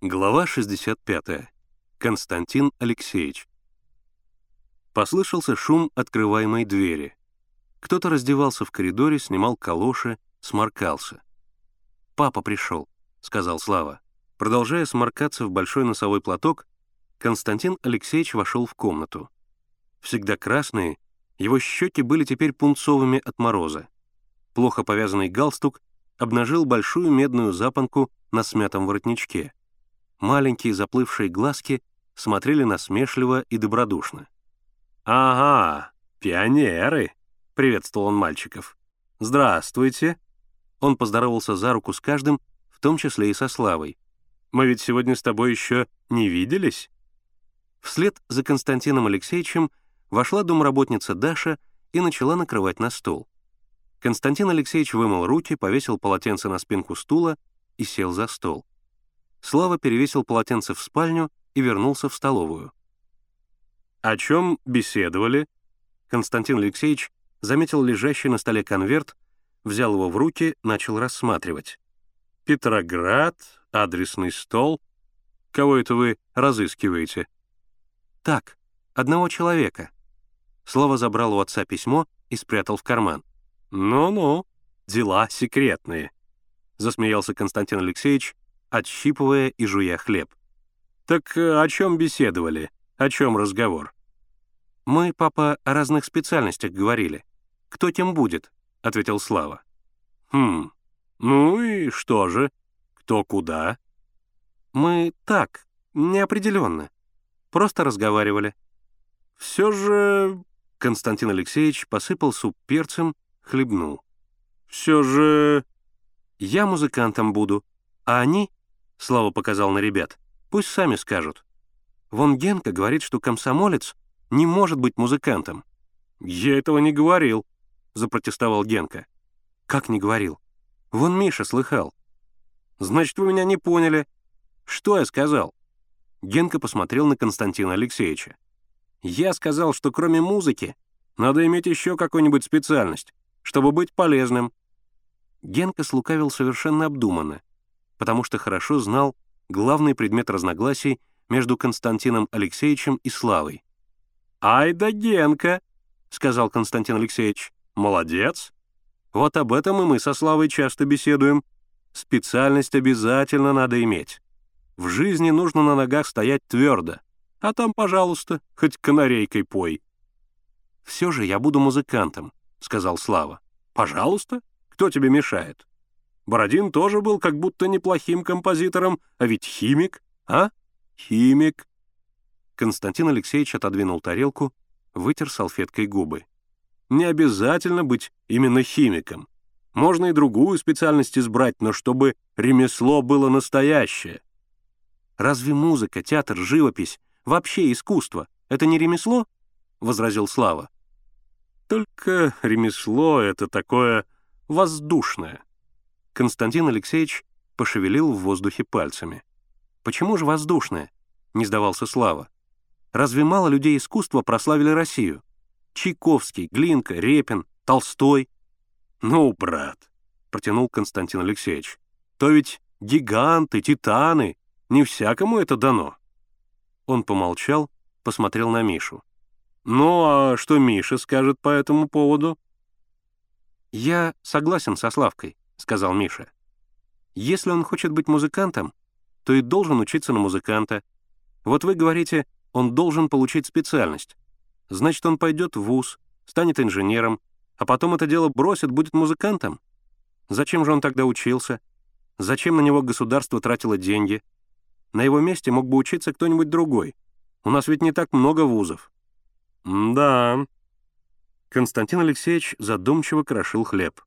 Глава 65. Константин Алексеевич. Послышался шум открываемой двери. Кто-то раздевался в коридоре, снимал калоши, сморкался. «Папа пришел», — сказал Слава. Продолжая сморкаться в большой носовой платок, Константин Алексеевич вошел в комнату. Всегда красные, его щеки были теперь пунцовыми от мороза. Плохо повязанный галстук обнажил большую медную запонку на смятом воротничке. Маленькие заплывшие глазки смотрели насмешливо и добродушно. «Ага, пионеры!» — приветствовал он мальчиков. «Здравствуйте!» Он поздоровался за руку с каждым, в том числе и со Славой. «Мы ведь сегодня с тобой еще не виделись?» Вслед за Константином Алексеевичем вошла домработница Даша и начала накрывать на стол. Константин Алексеевич вымыл руки, повесил полотенце на спинку стула и сел за стол. Слава перевесил полотенце в спальню и вернулся в столовую. «О чем беседовали?» Константин Алексеевич заметил лежащий на столе конверт, взял его в руки, начал рассматривать. «Петроград, адресный стол. Кого это вы разыскиваете?» «Так, одного человека». Слава забрал у отца письмо и спрятал в карман. «Ну-ну, дела секретные», — засмеялся Константин Алексеевич, отщипывая и жуя хлеб. «Так э, о чем беседовали? О чем разговор?» «Мы, папа, о разных специальностях говорили. Кто тем будет?» — ответил Слава. «Хм, ну и что же? Кто куда?» «Мы так, неопределенно. Просто разговаривали». «Все же...» — Константин Алексеевич посыпал суп перцем хлебнул. «Все же...» «Я музыкантом буду, а они...» — Слава показал на ребят. «Пусть сами скажут. Вон Генка говорит, что комсомолец не может быть музыкантом». «Я этого не говорил», — запротестовал Генка. «Как не говорил? Вон Миша слыхал». «Значит, вы меня не поняли. Что я сказал?» Генка посмотрел на Константина Алексеевича. «Я сказал, что кроме музыки надо иметь еще какую-нибудь специальность чтобы быть полезным». Генка слукавил совершенно обдуманно, потому что хорошо знал главный предмет разногласий между Константином Алексеевичем и Славой. «Ай да Генка!» — сказал Константин Алексеевич. «Молодец! Вот об этом и мы со Славой часто беседуем. Специальность обязательно надо иметь. В жизни нужно на ногах стоять твердо, а там, пожалуйста, хоть канарейкой пой». «Все же я буду музыкантом», — сказал Слава. «Пожалуйста, кто тебе мешает? Бородин тоже был как будто неплохим композитором, а ведь химик, а? Химик». Константин Алексеевич отодвинул тарелку, вытер салфеткой губы. «Не обязательно быть именно химиком. Можно и другую специальность избрать, но чтобы ремесло было настоящее». «Разве музыка, театр, живопись, вообще искусство — это не ремесло?» — возразил Слава. Только ремесло это такое воздушное. Константин Алексеевич пошевелил в воздухе пальцами. «Почему же воздушное?» — не сдавался Слава. «Разве мало людей искусства прославили Россию? Чайковский, Глинка, Репин, Толстой». «Ну, брат», — протянул Константин Алексеевич, «то ведь гиганты, титаны, не всякому это дано». Он помолчал, посмотрел на Мишу. «Ну, а что Миша скажет по этому поводу?» «Я согласен со Славкой», — сказал Миша. «Если он хочет быть музыкантом, то и должен учиться на музыканта. Вот вы говорите, он должен получить специальность. Значит, он пойдет в ВУЗ, станет инженером, а потом это дело бросит, будет музыкантом? Зачем же он тогда учился? Зачем на него государство тратило деньги? На его месте мог бы учиться кто-нибудь другой. У нас ведь не так много вузов. «Да». Константин Алексеевич задумчиво крошил хлеб.